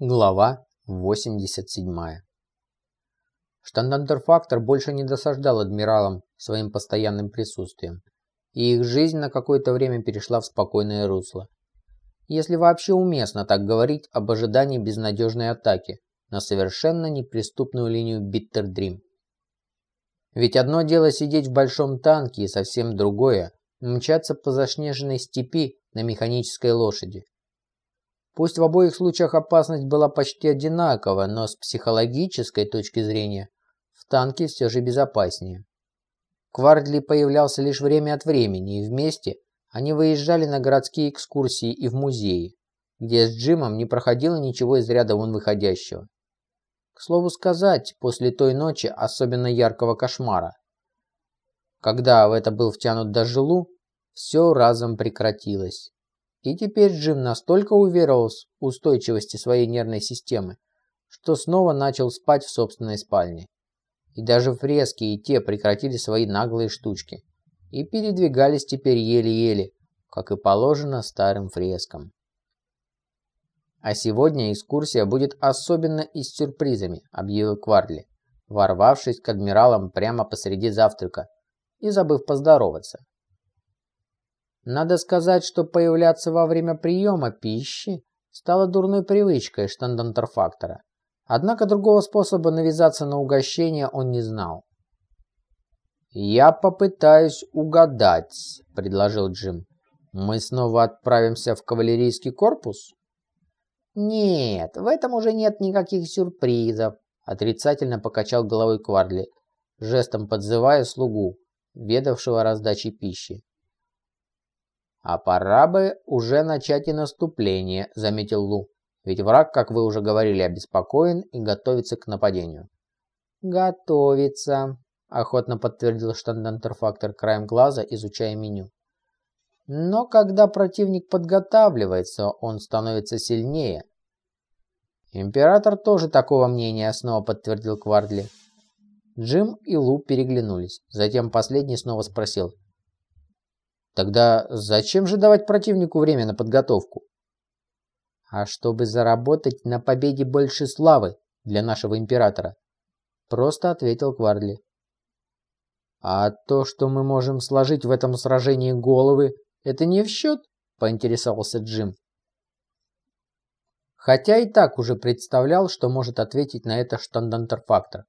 Глава 87. Штандантерфактор больше не досаждал адмиралам своим постоянным присутствием, и их жизнь на какое-то время перешла в спокойное русло. Если вообще уместно так говорить об ожидании безнадежной атаки на совершенно неприступную линию Биттердрим. Ведь одно дело сидеть в большом танке и совсем другое – мчаться по заснеженной степи на механической лошади. Пусть в обоих случаях опасность была почти одинакова, но с психологической точки зрения в танке все же безопаснее. Квардли появлялся лишь время от времени, и вместе они выезжали на городские экскурсии и в музеи, где с Джимом не проходило ничего из ряда вон выходящего. К слову сказать, после той ночи особенно яркого кошмара, когда в это был втянут даже Лу, все разом прекратилось. И теперь Джим настолько уверовался в устойчивости своей нервной системы, что снова начал спать в собственной спальне. И даже фрески и те прекратили свои наглые штучки и передвигались теперь еле-еле, как и положено старым фрескам. А сегодня экскурсия будет особенно и с сюрпризами, объявил Кварли, ворвавшись к адмиралам прямо посреди завтрака и забыв поздороваться. Надо сказать, что появляться во время приема пищи стало дурной привычкой штандантерфактора. Однако другого способа навязаться на угощение он не знал. «Я попытаюсь угадать», — предложил Джим. «Мы снова отправимся в кавалерийский корпус?» «Нет, в этом уже нет никаких сюрпризов», — отрицательно покачал головой Кварли, жестом подзывая слугу, ведавшего раздачей пищи. «А пора бы уже начать и наступление», — заметил Лу. «Ведь враг, как вы уже говорили, обеспокоен и готовится к нападению». «Готовится», — охотно подтвердил штандантерфактор краем глаза, изучая меню. «Но когда противник подготавливается, он становится сильнее». «Император тоже такого мнения», — снова подтвердил Квардли. Джим и Лу переглянулись. Затем последний снова спросил. Тогда зачем же давать противнику время на подготовку? А чтобы заработать на победе больше славы для нашего императора, просто ответил Кварли. А то, что мы можем сложить в этом сражении головы, это не в счет, поинтересовался Джим. Хотя и так уже представлял, что может ответить на это штандантерфактор.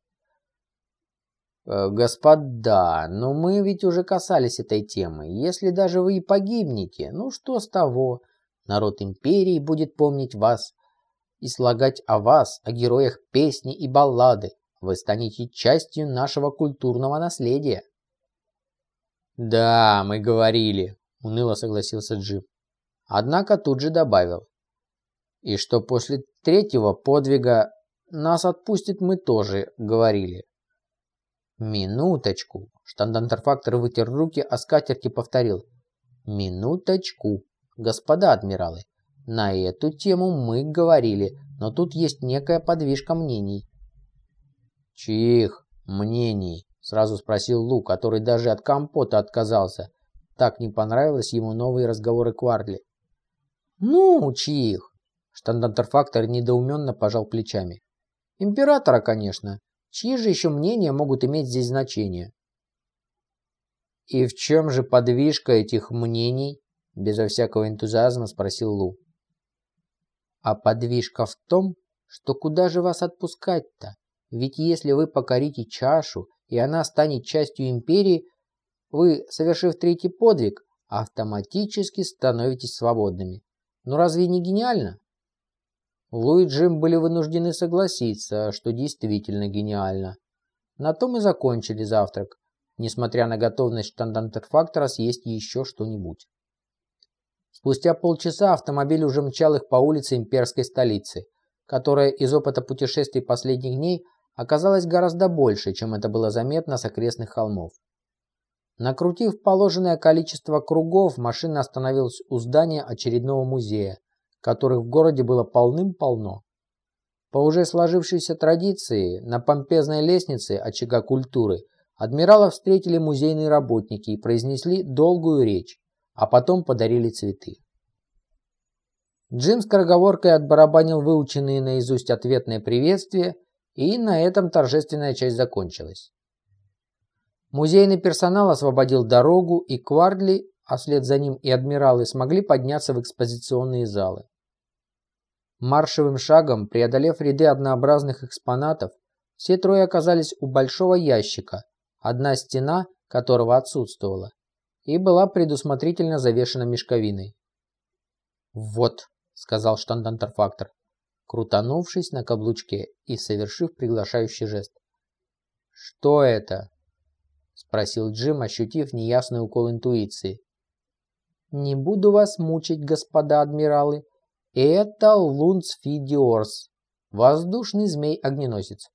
Э, «Господа, но мы ведь уже касались этой темы. Если даже вы и погибнете, ну что с того? Народ империи будет помнить вас и слагать о вас, о героях песни и баллады. Вы станете частью нашего культурного наследия». «Да, мы говорили», — уныло согласился Джим. Однако тут же добавил. «И что после третьего подвига нас отпустит мы тоже говорили». «Минуточку!» Штандантерфактор вытер руки, а скатерть и повторил. «Минуточку! Господа адмиралы, на эту тему мы говорили, но тут есть некая подвижка мнений». «Чьих мнений?» Сразу спросил Лу, который даже от компота отказался. Так не понравилось ему новые разговоры Кварли. «Ну, чьих?» Штандантерфактор недоуменно пожал плечами. «Императора, конечно. Чьи же еще мнения могут иметь здесь значение? «И в чем же подвижка этих мнений?» Безо всякого энтузиазма спросил Лу. «А подвижка в том, что куда же вас отпускать-то? Ведь если вы покорите чашу, и она станет частью империи, вы, совершив третий подвиг, автоматически становитесь свободными. Ну разве не гениально? Лу и Джим были вынуждены согласиться, что действительно гениально. На том и закончили завтрак, несмотря на готовность штандантерфактора съесть еще что-нибудь. Спустя полчаса автомобиль уже мчал их по улице имперской столицы, которая из опыта путешествий последних дней оказалась гораздо больше, чем это было заметно с окрестных холмов. Накрутив положенное количество кругов, машина остановилась у здания очередного музея, которых в городе было полным-полно. По уже сложившейся традиции, на помпезной лестнице очага культуры адмирала встретили музейные работники и произнесли долгую речь, а потом подарили цветы. Джим скороговоркой отбарабанил выученные наизусть ответные приветствия, и на этом торжественная часть закончилась. Музейный персонал освободил дорогу, и Квардли, а вслед за ним и адмиралы смогли подняться в экспозиционные залы. Маршевым шагом, преодолев ряды однообразных экспонатов, все трое оказались у большого ящика, одна стена которого отсутствовала, и была предусмотрительно завешена мешковиной. «Вот», — сказал штандантерфактор, крутанувшись на каблучке и совершив приглашающий жест. «Что это?» — спросил Джим, ощутив неясный укол интуиции. «Не буду вас мучить, господа адмиралы. Это Лунцфидиорс, воздушный змей-огненосец.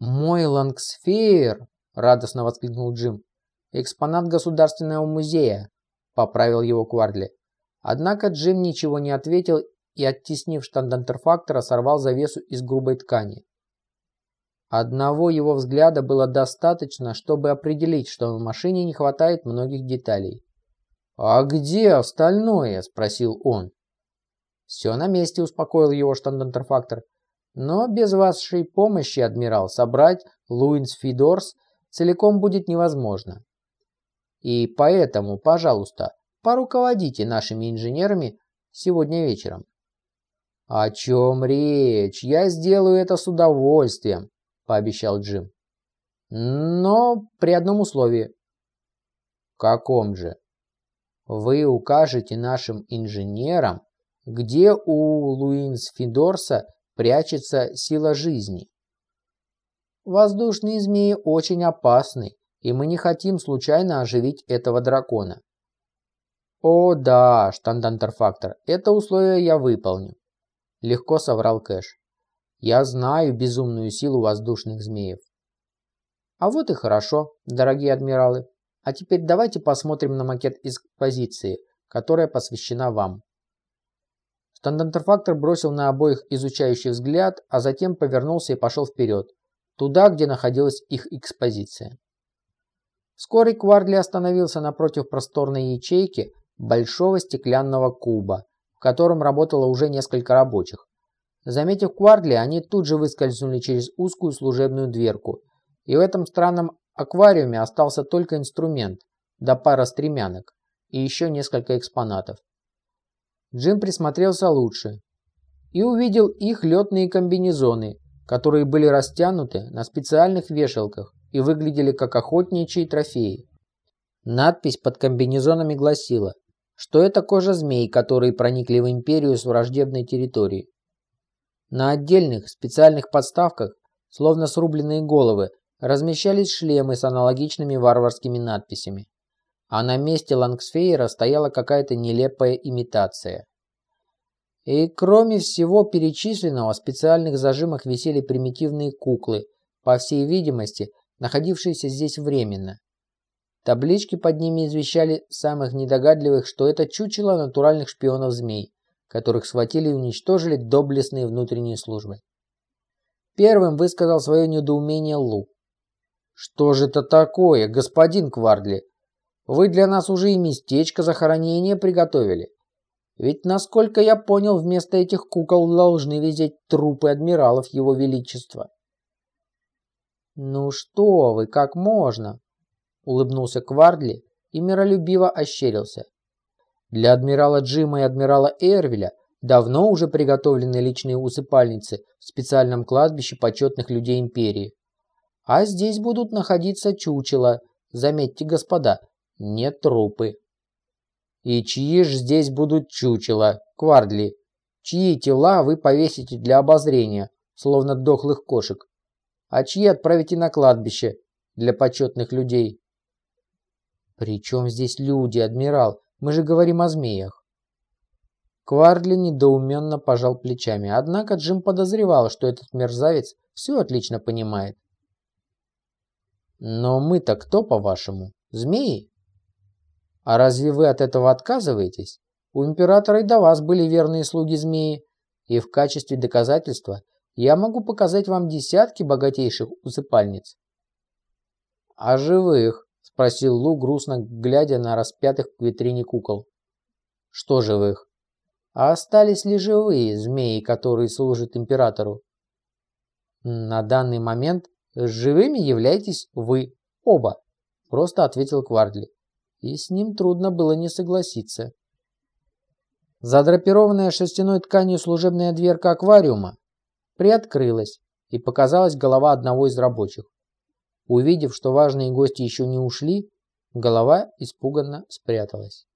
«Мой лангсфеер!» – радостно воскликнул Джим. «Экспонат Государственного музея», – поправил его Квардли. Однако Джим ничего не ответил и, оттеснив штандантерфактора, сорвал завесу из грубой ткани. Одного его взгляда было достаточно, чтобы определить, что в машине не хватает многих деталей. «А где остальное?» – спросил он. «Все на месте», – успокоил его штандантерфактор. Но без вашей помощи, адмирал, собрать Луинс Фидорс целиком будет невозможно. И поэтому, пожалуйста, поруководите нашими инженерами сегодня вечером. «О чем речь? Я сделаю это с удовольствием», – пообещал Джим. «Но при одном условии». «Каком же?» «Вы укажете нашим инженерам, где у Луинс Фидорса прячется сила жизни. Воздушные змеи очень опасны, и мы не хотим случайно оживить этого дракона. О да, штандантерфактор, это условие я выполню. Легко соврал Кэш. Я знаю безумную силу воздушных змеев. А вот и хорошо, дорогие адмиралы. А теперь давайте посмотрим на макет экспозиции, которая посвящена вам. Штандантерфактор бросил на обоих изучающий взгляд, а затем повернулся и пошел вперед, туда, где находилась их экспозиция. Вскоре Квардли остановился напротив просторной ячейки большого стеклянного куба, в котором работало уже несколько рабочих. Заметив Квардли, они тут же выскользнули через узкую служебную дверку, и в этом странном аквариуме остался только инструмент, да пара стремянок и еще несколько экспонатов. Джим присмотрелся лучше и увидел их летные комбинезоны, которые были растянуты на специальных вешалках и выглядели как охотничьи трофеи. Надпись под комбинезонами гласила, что это кожа змей, которые проникли в империю с враждебной территории. На отдельных специальных подставках, словно срубленные головы, размещались шлемы с аналогичными варварскими надписями а на месте Лангсфейера стояла какая-то нелепая имитация. И кроме всего перечисленного, в специальных зажимах висели примитивные куклы, по всей видимости, находившиеся здесь временно. Таблички под ними извещали самых недогадливых, что это чучело натуральных шпионов-змей, которых схватили и уничтожили доблестные внутренние службы. Первым высказал свое недоумение Лу. «Что же это такое, господин Квардли? Вы для нас уже и местечко захоронения приготовили. Ведь, насколько я понял, вместо этих кукол должны висеть трупы адмиралов его величества. «Ну что вы, как можно?» – улыбнулся Квардли и миролюбиво ощерился. Для адмирала Джима и адмирала Эрвеля давно уже приготовлены личные усыпальницы в специальном кладбище почетных людей империи. А здесь будут находиться чучела, заметьте, господа, не трупы. И чьи ж здесь будут чучела, Квардли? Чьи тела вы повесите для обозрения, словно дохлых кошек? А чьи отправите на кладбище для почетных людей? При чем здесь люди, адмирал? Мы же говорим о змеях. Квардли недоуменно пожал плечами, однако Джим подозревал, что этот мерзавец все отлично понимает. Но мы-то кто, по-вашему? Змеи? А разве вы от этого отказываетесь? У императора и до вас были верные слуги змеи, и в качестве доказательства я могу показать вам десятки богатейших усыпальниц. А живых? Спросил Лу, грустно глядя на распятых в витрине кукол. Что живых? А остались ли живые змеи, которые служат императору? На данный момент живыми являетесь вы оба, просто ответил Квардли. И с ним трудно было не согласиться. Задрапированная шерстяной тканью служебная дверка аквариума приоткрылась, и показалась голова одного из рабочих. Увидев, что важные гости еще не ушли, голова испуганно спряталась.